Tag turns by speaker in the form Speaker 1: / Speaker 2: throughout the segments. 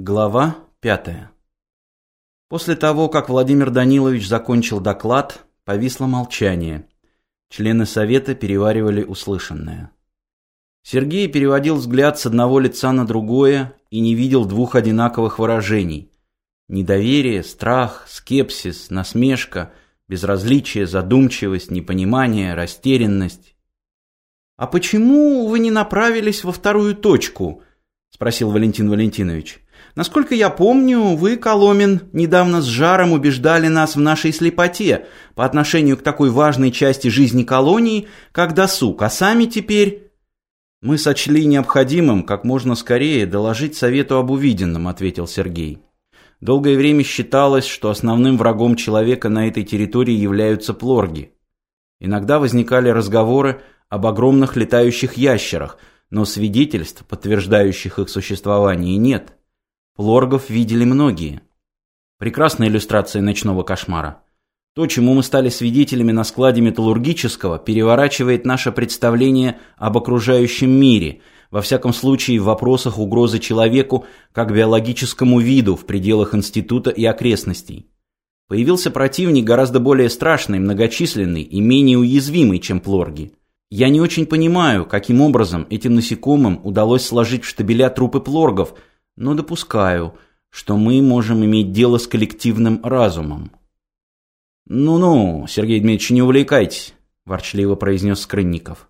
Speaker 1: Глава пятая. После того, как Владимир Данилович закончил доклад, повисло молчание. Члены совета переваривали услышанное. Сергей переводил взгляд с одного лица на другое и не видел двух одинаковых выражений. Недоверие, страх, скепсис, насмешка, безразличие, задумчивость, непонимание, растерянность. «А почему вы не направились во вторую точку?» – спросил Валентин Валентинович. Насколько я помню, вы, Коломин, недавно с жаром убеждали нас в нашей слепоте по отношению к такой важной части жизни колонии, как досуг, а сами теперь... Мы сочли необходимым как можно скорее доложить совету об увиденном, ответил Сергей. Долгое время считалось, что основным врагом человека на этой территории являются плорги. Иногда возникали разговоры об огромных летающих ящерах, но свидетельств, подтверждающих их существование, нет. Плоргов видели многие. Прекрасная иллюстрация ночного кошмара. То, чему мы стали свидетелями на складе металлургического, переворачивает наше представление об окружающем мире, во всяком случае в вопросах угрозы человеку как биологическому виду в пределах института и окрестностей. Появился противник гораздо более страшный, многочисленный и менее уязвимый, чем плорги. Я не очень понимаю, каким образом этим насекомым удалось сложить в штабеля трупы плоргов – но допускаю, что мы можем иметь дело с коллективным разумом. «Ну-ну, Сергей Дмитриевич, не увлекайтесь», – ворчливо произнес Скрынников.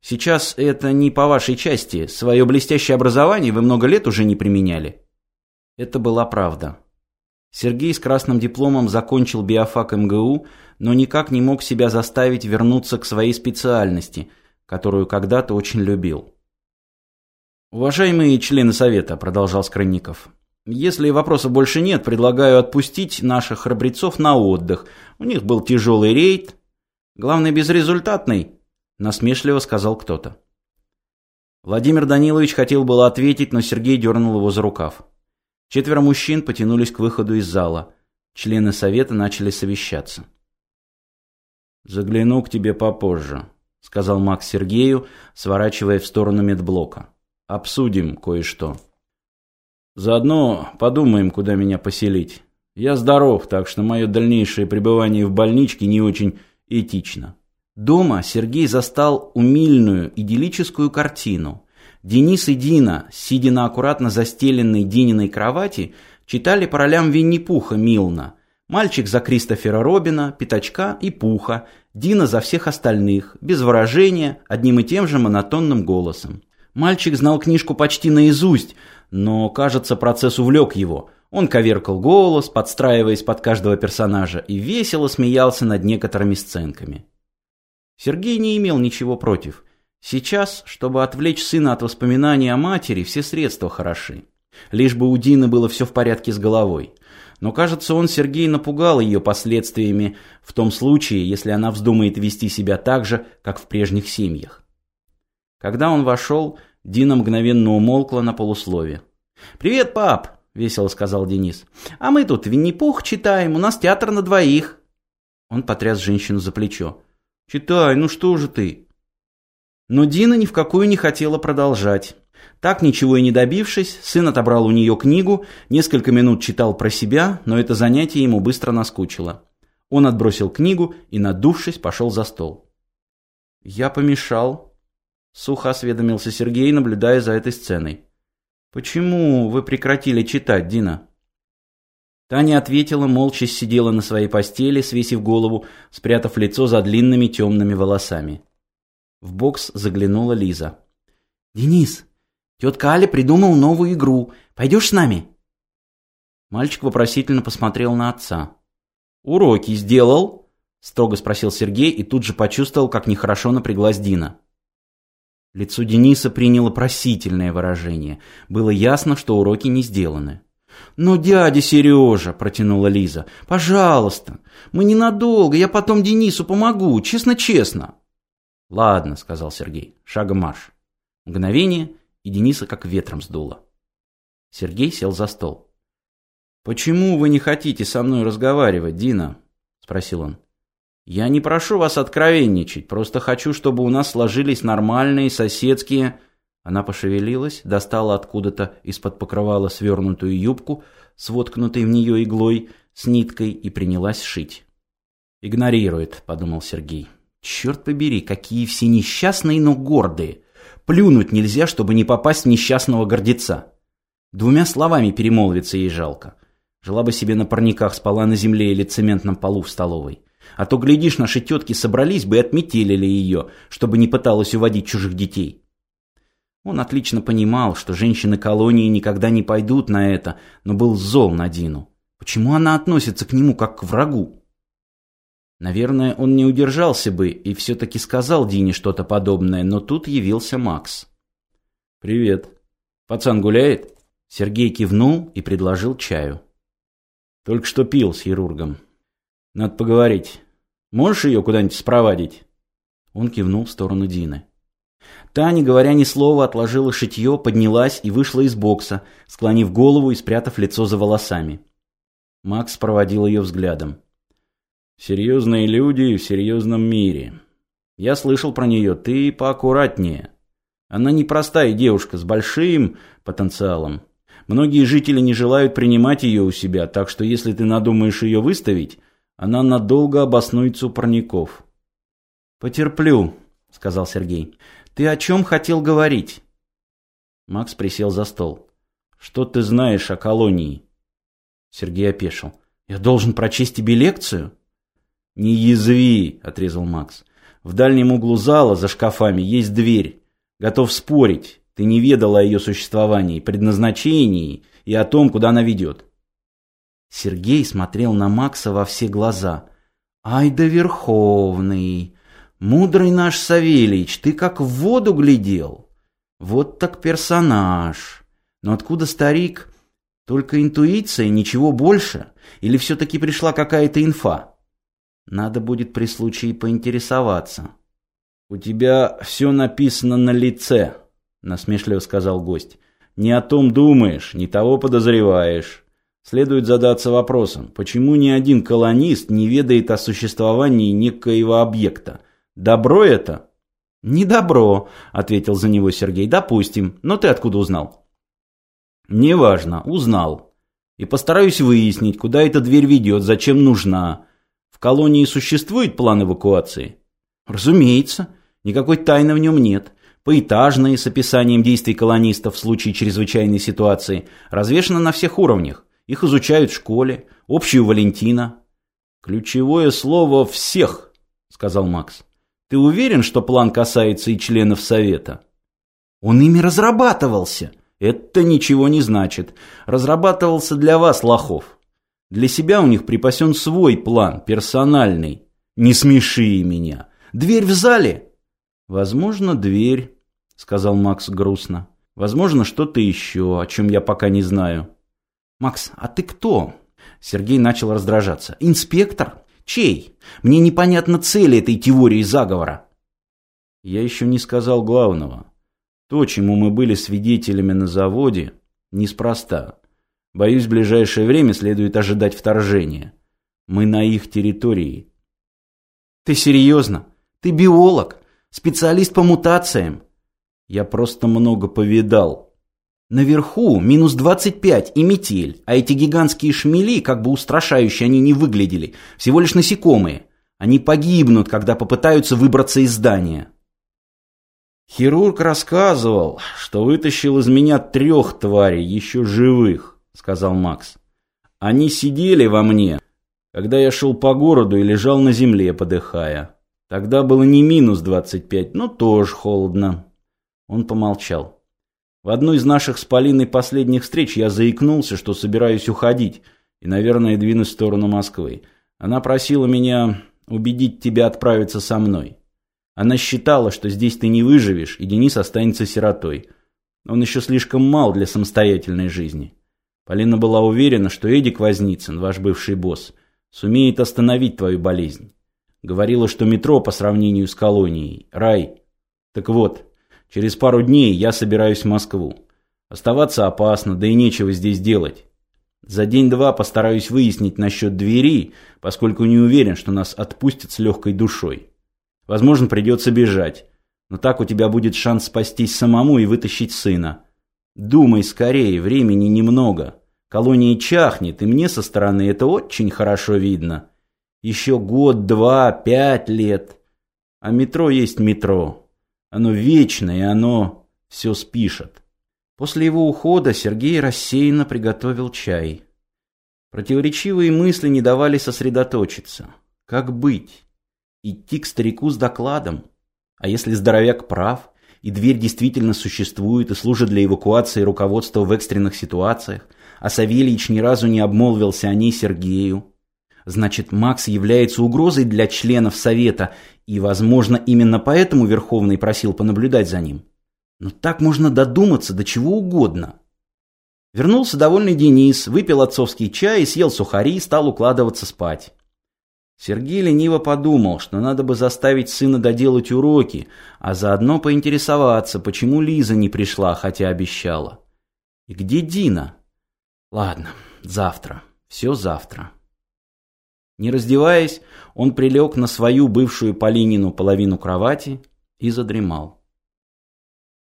Speaker 1: «Сейчас это не по вашей части. Свое блестящее образование вы много лет уже не применяли». Это была правда. Сергей с красным дипломом закончил биофак МГУ, но никак не мог себя заставить вернуться к своей специальности, которую когда-то очень любил. «Уважаемые члены Совета», – продолжал Скрынников, – «если вопросов больше нет, предлагаю отпустить наших храбрецов на отдых. У них был тяжелый рейд. Главное, безрезультатный», – насмешливо сказал кто-то. Владимир Данилович хотел было ответить, но Сергей дернул его за рукав. Четверо мужчин потянулись к выходу из зала. Члены Совета начали совещаться. «Загляну к тебе попозже», – сказал Макс Сергею, сворачивая в сторону медблока. Обсудим кое-что. Заодно подумаем, куда меня поселить. Я здоров, так что мое дальнейшее пребывание в больничке не очень этично. Дома Сергей застал умильную, идиллическую картину. Денис и Дина, сидя на аккуратно застеленной Дининой кровати, читали по ролям Винни-Пуха Милна. Мальчик за Кристофера Робина, Пятачка и Пуха, Дина за всех остальных, без выражения, одним и тем же монотонным голосом. Мальчик знал книжку почти наизусть, но, кажется, процесс увлек его. Он коверкал голос, подстраиваясь под каждого персонажа, и весело смеялся над некоторыми сценками. Сергей не имел ничего против. Сейчас, чтобы отвлечь сына от воспоминаний о матери, все средства хороши. Лишь бы у Дины было все в порядке с головой. Но, кажется, он, Сергей, напугал ее последствиями в том случае, если она вздумает вести себя так же, как в прежних семьях. Когда он вошел, Дина мгновенно умолкла на полуслове. «Привет, пап!» — весело сказал Денис. «А мы тут Винни-Пух читаем, у нас театр на двоих». Он потряс женщину за плечо. «Читай, ну что же ты?» Но Дина ни в какую не хотела продолжать. Так, ничего и не добившись, сын отобрал у нее книгу, несколько минут читал про себя, но это занятие ему быстро наскучило. Он отбросил книгу и, надувшись, пошел за стол. «Я помешал», Сухо осведомился Сергей, наблюдая за этой сценой. «Почему вы прекратили читать, Дина?» Таня ответила, молча сидела на своей постели, свесив голову, спрятав лицо за длинными темными волосами. В бокс заглянула Лиза. «Денис, тетка Аля придумал новую игру. Пойдешь с нами?» Мальчик вопросительно посмотрел на отца. «Уроки сделал?» – строго спросил Сергей и тут же почувствовал, как нехорошо напряглась Дина. Лицо Дениса приняло просительное выражение. Было ясно, что уроки не сделаны. «Но, дядя Сережа», — протянула Лиза, — «пожалуйста, мы ненадолго, я потом Денису помогу, честно-честно». «Ладно», — сказал Сергей, — «шагом марш». Мгновение, и Дениса как ветром сдуло. Сергей сел за стол. «Почему вы не хотите со мной разговаривать, Дина?» — спросил он. Я не прошу вас откровенничать, просто хочу, чтобы у нас сложились нормальные соседские... Она пошевелилась, достала откуда-то из-под покрывала свернутую юбку с в нее иглой, с ниткой и принялась шить. «Игнорирует», — подумал Сергей. «Черт побери, какие все несчастные, но гордые! Плюнуть нельзя, чтобы не попасть в несчастного гордеца!» Двумя словами перемолвиться ей жалко. Жила бы себе на парниках, спала на земле или цементном полу в столовой. А то, глядишь, наши тетки собрались бы и отметелили ее, чтобы не пыталась уводить чужих детей. Он отлично понимал, что женщины колонии никогда не пойдут на это, но был зол на Дину. Почему она относится к нему как к врагу? Наверное, он не удержался бы и все-таки сказал Дине что-то подобное, но тут явился Макс. «Привет. Пацан гуляет?» Сергей кивнул и предложил чаю. «Только что пил с хирургом. Надо поговорить. Можешь ее куда-нибудь спровадить?» Он кивнул в сторону Дины. Та, не говоря ни слова, отложила шитье, поднялась и вышла из бокса, склонив голову и спрятав лицо за волосами. Макс проводил ее взглядом. «Серьезные люди в серьезном мире. Я слышал про нее, ты поаккуратнее. Она непростая девушка с большим потенциалом. Многие жители не желают принимать ее у себя, так что если ты надумаешь ее выставить, она надолго обоснуется у парников». «Потерплю», — сказал Сергей. «Ты о чем хотел говорить?» Макс присел за стол. «Что ты знаешь о колонии?» Сергей опешил. «Я должен прочесть тебе лекцию?» «Не язви!» — отрезал Макс. «В дальнем углу зала, за шкафами, есть дверь. Готов спорить. Ты не ведал о ее существовании, предназначении и о том, куда она ведет». Сергей смотрел на Макса во все глаза. «Ай да Верховный! Мудрый наш Савельич, ты как в воду глядел! Вот так персонаж! Но откуда старик только интуиция, ничего больше? Или все-таки пришла какая-то инфа? Надо будет при случае поинтересоваться. «У тебя все написано на лице», — насмешливо сказал гость. «Не о том думаешь, не того подозреваешь. Следует задаться вопросом, почему ни один колонист не ведает о существовании некоего объекта? Добро это?» «Не добро», — ответил за него Сергей. «Допустим. Но ты откуда узнал?» Неважно, узнал. И постараюсь выяснить, куда эта дверь ведет, зачем нужна. В колонии существует план эвакуации? Разумеется. Никакой тайны в нем нет. Поэтажные с описанием действий колонистов в случае чрезвычайной ситуации развешаны на всех уровнях. Их изучают в школе. Общую Валентина. Ключевое слово «всех», сказал Макс. Ты уверен, что план касается и членов Совета? Он ими разрабатывался. Это ничего не значит. Разрабатывался для вас, лохов. Для себя у них припасен свой план, персональный. Не смеши меня. Дверь в зале? Возможно, дверь, сказал Макс грустно. Возможно, что-то еще, о чем я пока не знаю. Макс, а ты кто? Сергей начал раздражаться. Инспектор? Чей? Мне непонятна цель этой теории заговора. Я еще не сказал главного. То, чему мы были свидетелями на заводе, неспроста. Боюсь, в ближайшее время следует ожидать вторжения. Мы на их территории. Ты серьезно? Ты биолог? Специалист по мутациям? Я просто много повидал. Наверху минус 25 и метель, а эти гигантские шмели, как бы устрашающие они не выглядели, всего лишь насекомые. Они погибнут, когда попытаются выбраться из здания. Хирург рассказывал, что вытащил из меня трех тварей, еще живых, сказал Макс. Они сидели во мне, когда я шел по городу и лежал на земле, подыхая. Тогда было не минус двадцать пять, но тоже холодно. Он помолчал. В одну из наших с Полиной последних встреч я заикнулся, что собираюсь уходить и, наверное, двинусь в сторону Москвы. Она просила меня убедить тебя отправиться со мной. Она считала, что здесь ты не выживешь, и Денис останется сиротой. Он еще слишком мал для самостоятельной жизни. Полина была уверена, что Эдик Возницын, ваш бывший босс, сумеет остановить твою болезнь. Говорила, что метро по сравнению с колонией – рай. Так вот, через пару дней я собираюсь в Москву. Оставаться опасно, да и нечего здесь делать. За день-два постараюсь выяснить насчет двери, поскольку не уверен, что нас отпустят с легкой душой. Возможно, придется бежать. Но так у тебя будет шанс спастись самому и вытащить сына. Думай скорее, времени немного. Колония чахнет, и мне со стороны это очень хорошо видно. Еще год, два, пять лет. А метро есть метро. Оно вечное, оно все спишет. После его ухода Сергей рассеянно приготовил чай. Противоречивые мысли не давали сосредоточиться. Как быть? Идти к старику с докладом? А если здоровяк прав, и дверь действительно существует и служит для эвакуации руководства в экстренных ситуациях, а Савельич ни разу не обмолвился о ней Сергею, значит, Макс является угрозой для членов Совета, и, возможно, именно поэтому Верховный просил понаблюдать за ним. Но так можно додуматься до чего угодно. Вернулся довольный Денис, выпил отцовский чай, съел сухари и стал укладываться спать. Сергей лениво подумал, что надо бы заставить сына доделать уроки, а заодно поинтересоваться, почему Лиза не пришла, хотя обещала. И где Дина? Ладно, завтра. Все завтра. Не раздеваясь, он прилег на свою бывшую Полинину половину кровати и задремал.